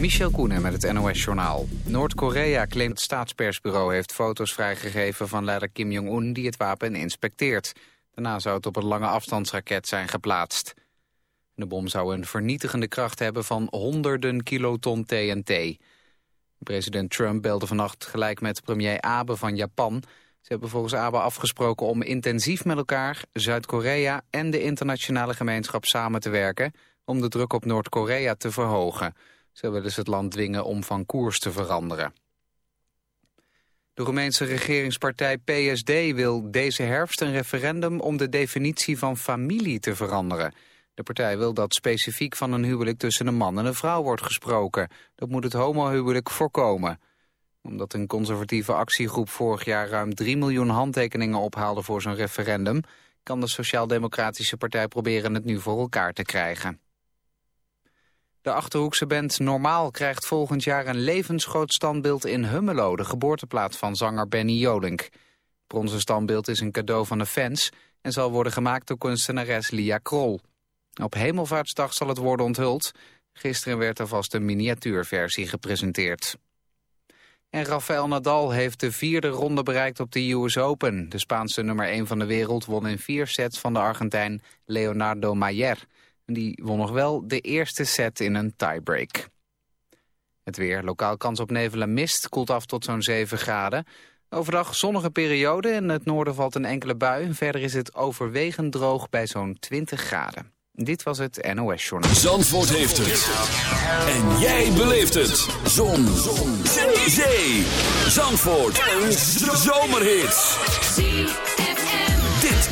Michel Koenen met het NOS-journaal. Noord-Korea claimt het staatspersbureau heeft foto's vrijgegeven van leider Kim Jong-un die het wapen inspecteert. Daarna zou het op een lange afstandsraket zijn geplaatst. De bom zou een vernietigende kracht hebben van honderden kiloton TNT. President Trump belde vannacht gelijk met premier Abe van Japan. Ze hebben volgens Abe afgesproken om intensief met elkaar, Zuid-Korea en de internationale gemeenschap samen te werken om de druk op Noord-Korea te verhogen. Ze willen het land dwingen om van koers te veranderen. De Roemeense regeringspartij PSD wil deze herfst een referendum om de definitie van familie te veranderen. De partij wil dat specifiek van een huwelijk tussen een man en een vrouw wordt gesproken. Dat moet het homohuwelijk voorkomen. Omdat een conservatieve actiegroep vorig jaar ruim 3 miljoen handtekeningen ophaalde voor zo'n referendum... kan de Sociaal-Democratische Partij proberen het nu voor elkaar te krijgen. De Achterhoekse band Normaal krijgt volgend jaar een levensgroot standbeeld in Hummelo, de geboorteplaats van zanger Benny Jolink. Het bronzen standbeeld is een cadeau van de fans en zal worden gemaakt door kunstenares Lia Krol. Op Hemelvaartsdag zal het worden onthuld. Gisteren werd alvast een miniatuurversie gepresenteerd. En Rafael Nadal heeft de vierde ronde bereikt op de US Open. De Spaanse nummer 1 van de wereld won in vier sets van de Argentijn Leonardo Mayer. Die won nog wel de eerste set in een tiebreak. Het weer, lokaal kans op nevel en mist, koelt af tot zo'n 7 graden. Overdag zonnige periode, in het noorden valt een enkele bui. Verder is het overwegend droog bij zo'n 20 graden. Dit was het NOS Journal. Zandvoort heeft het. En jij beleeft het. Zon. Zon. Zee. Zandvoort. Een zomerhit.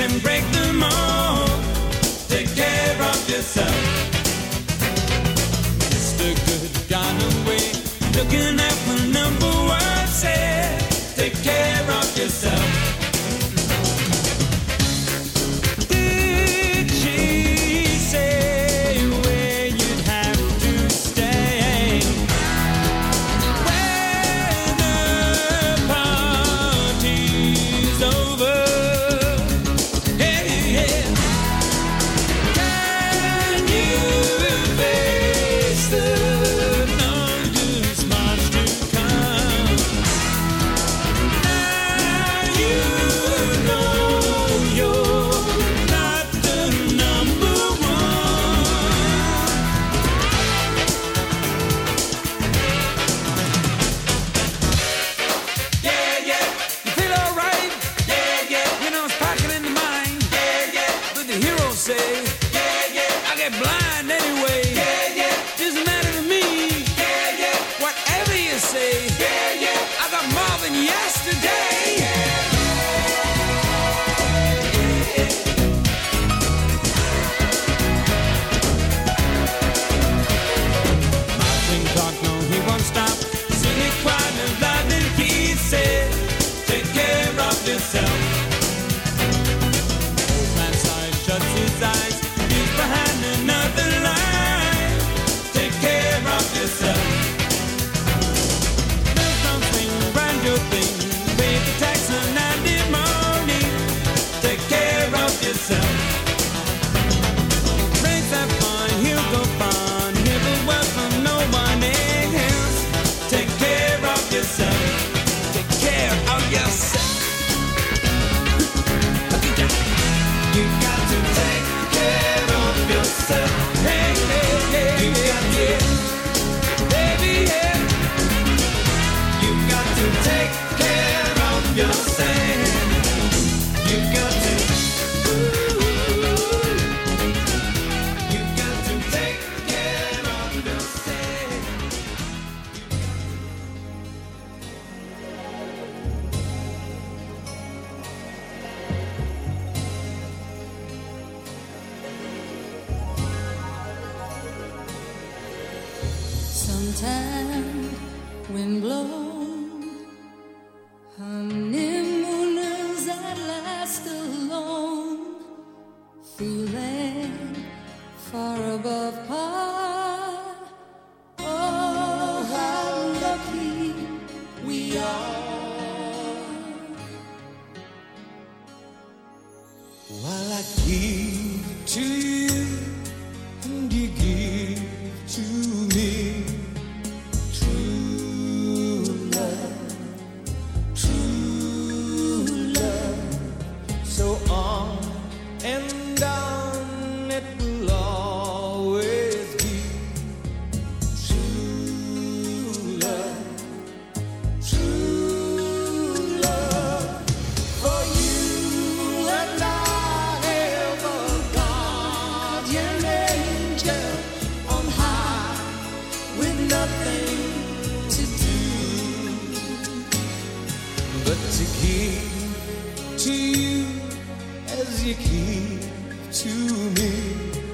and break them all. Take care of yourself. to give to you as you give to me.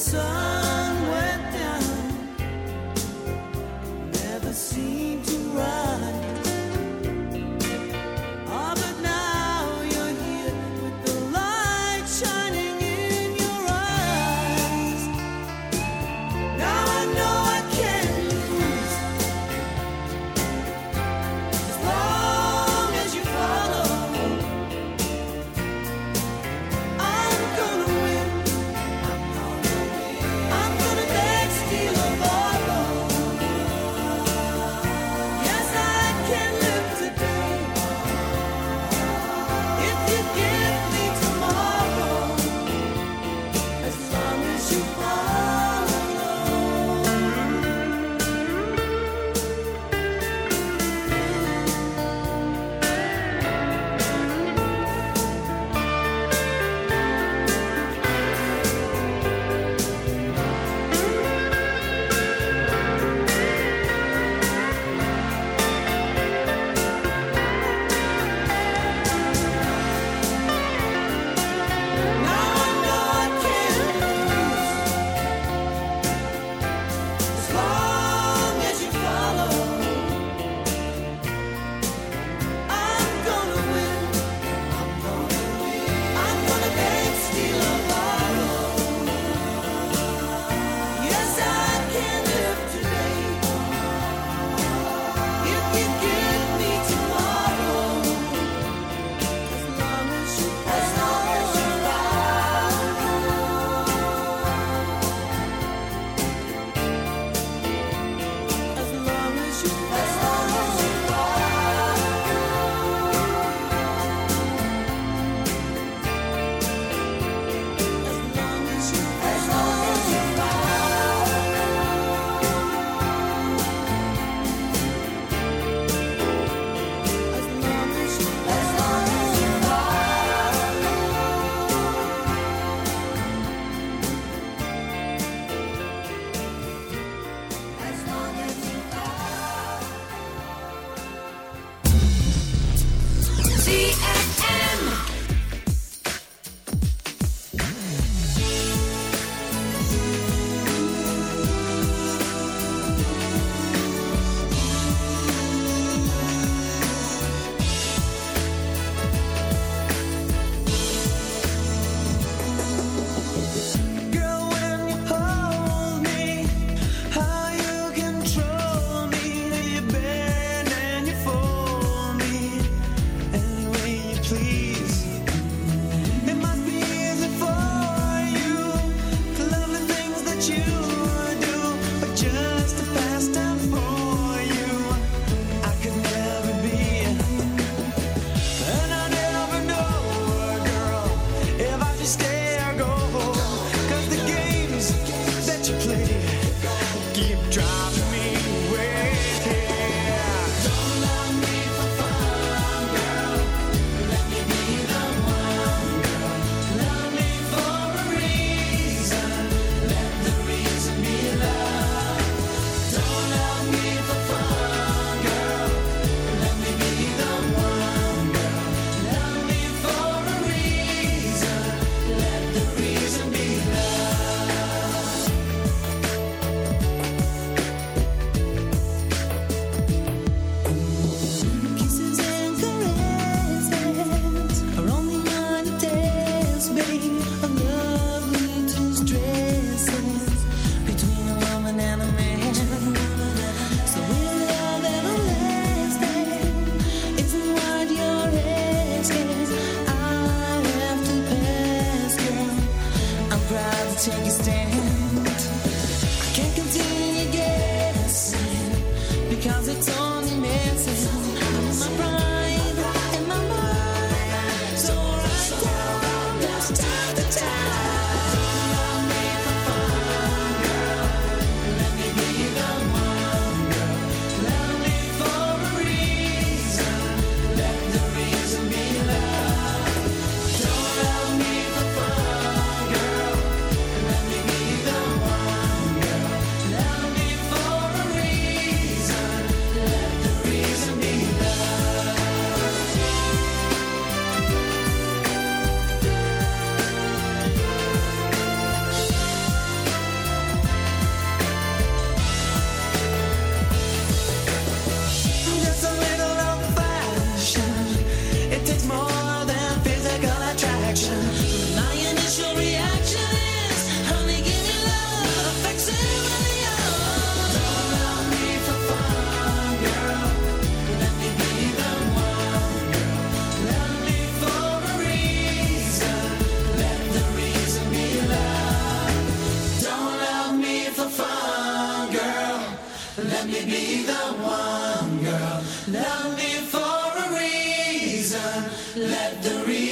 sun.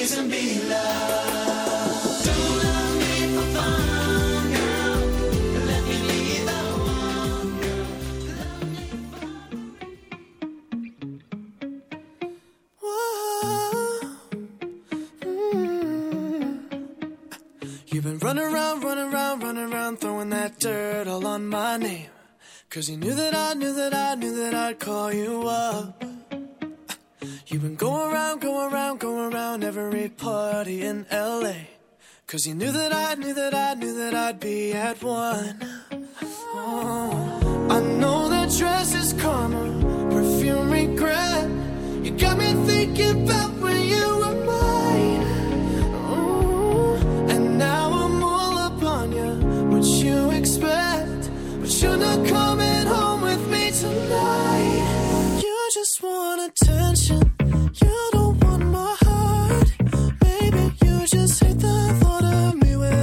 reason be loved. Don't love me for fun, girl. Let me be the one, girl. Whoa. Mm-hmm. You've been running around, running around, running around, throwing that dirt all on my name. Cause you knew that I knew that I knew that I'd call you up. He went go around, go around, go around every party in LA. Cause he knew that I knew that I knew that I'd be at one. Oh. I know that dress is karma, perfume regret. You got me thinking about when you were mine. Oh, and now I'm all up on you, what you expect. But you're not coming home with me tonight. You just want attention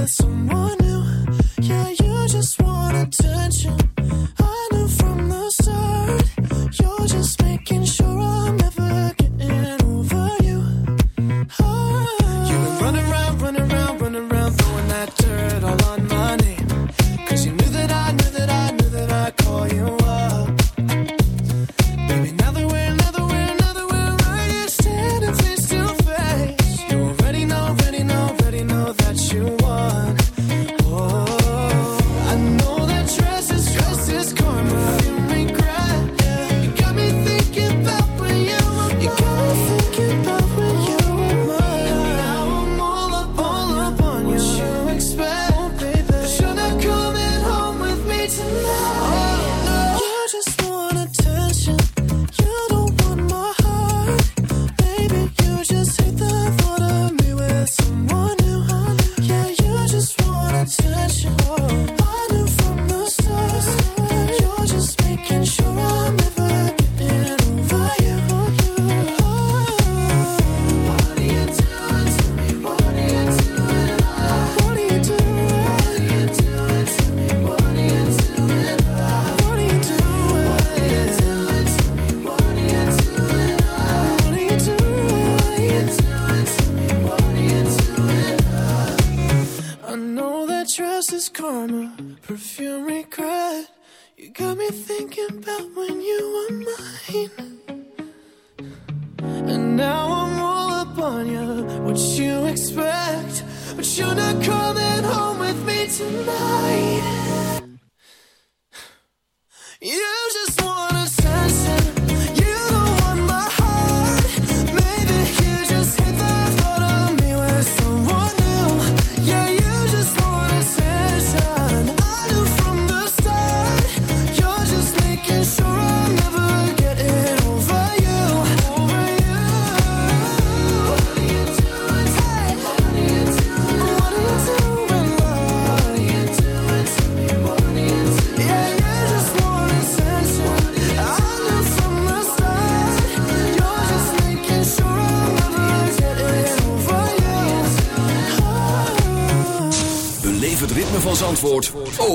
someone new. Yeah, you just want attention.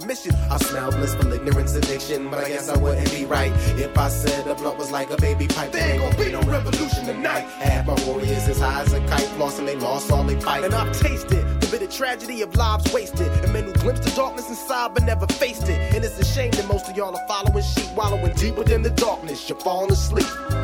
submission. I smell blissful ignorance addiction, but I guess I wouldn't be right if I said the blunt was like a baby pipe. There ain't gonna be no revolution tonight. Half my warriors as high as a kite, lost and they lost all they fight. And I've tasted the bitter tragedy of lives wasted, and men who glimpsed the darkness inside but never faced it. And it's a shame that most of y'all are following sheep, wallowing deeper than the darkness. You're falling asleep.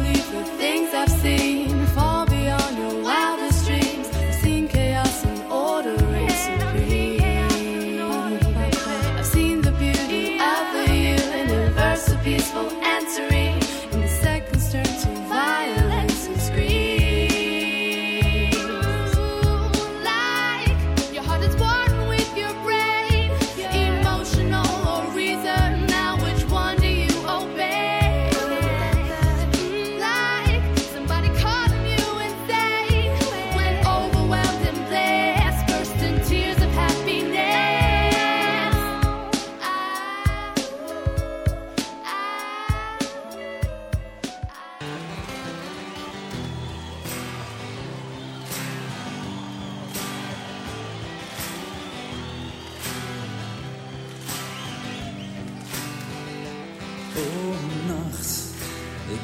I've seen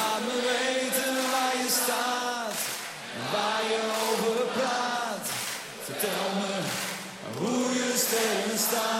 Laat me weten waar je staat waar je over praat. Vertel me hoe je sterren staan.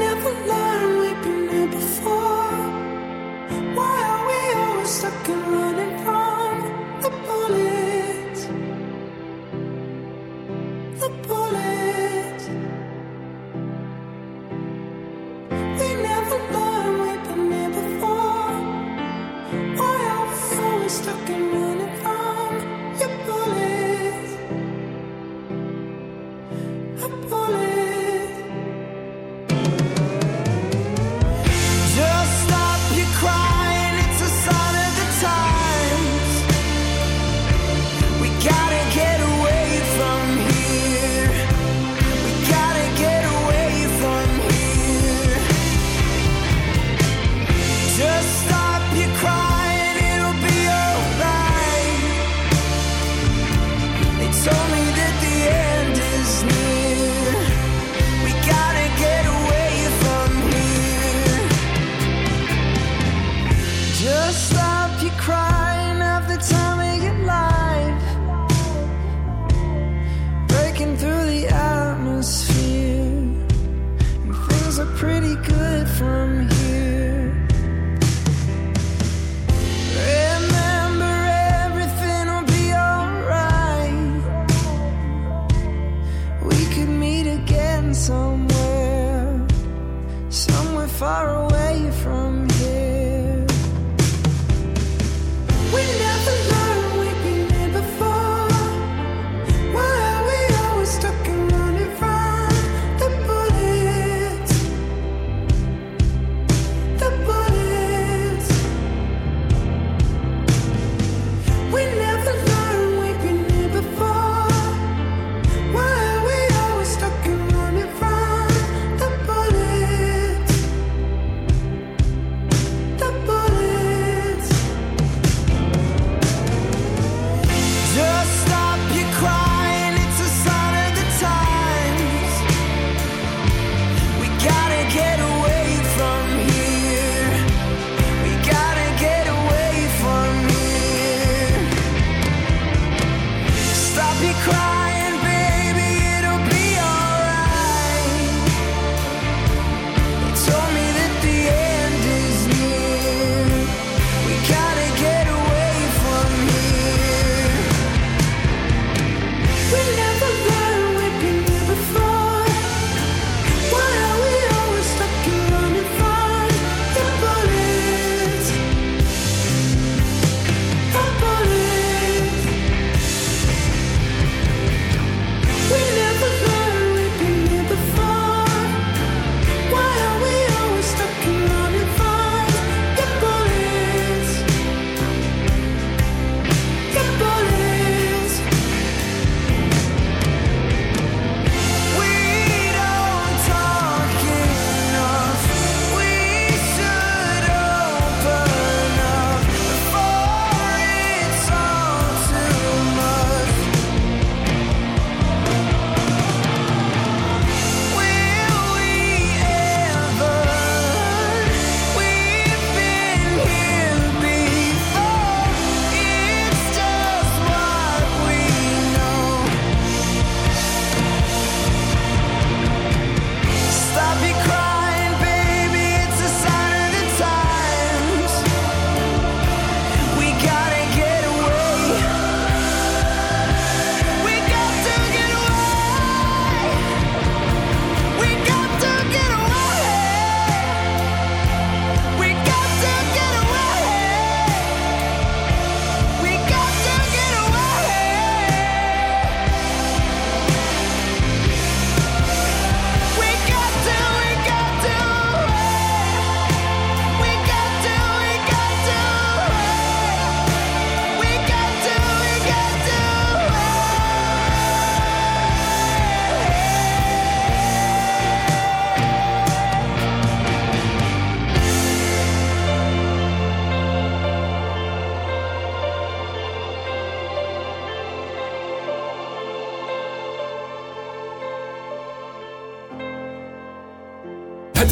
far away from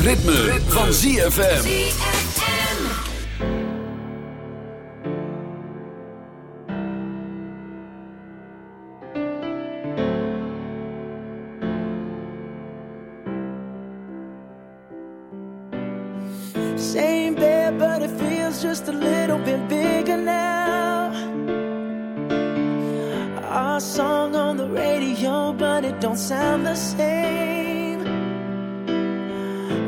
Ritme, van ZFM.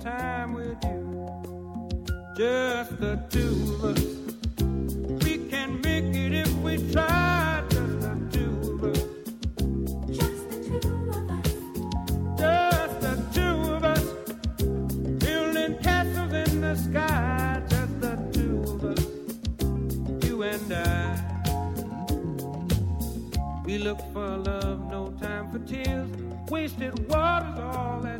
time with you. Just the two of us. We can make it if we try. Just the two of us. Just the two of us. Just the two of us. Building castles in the sky. Just the two of us. You and I. We look for love, no time for tears. Wasted water's all that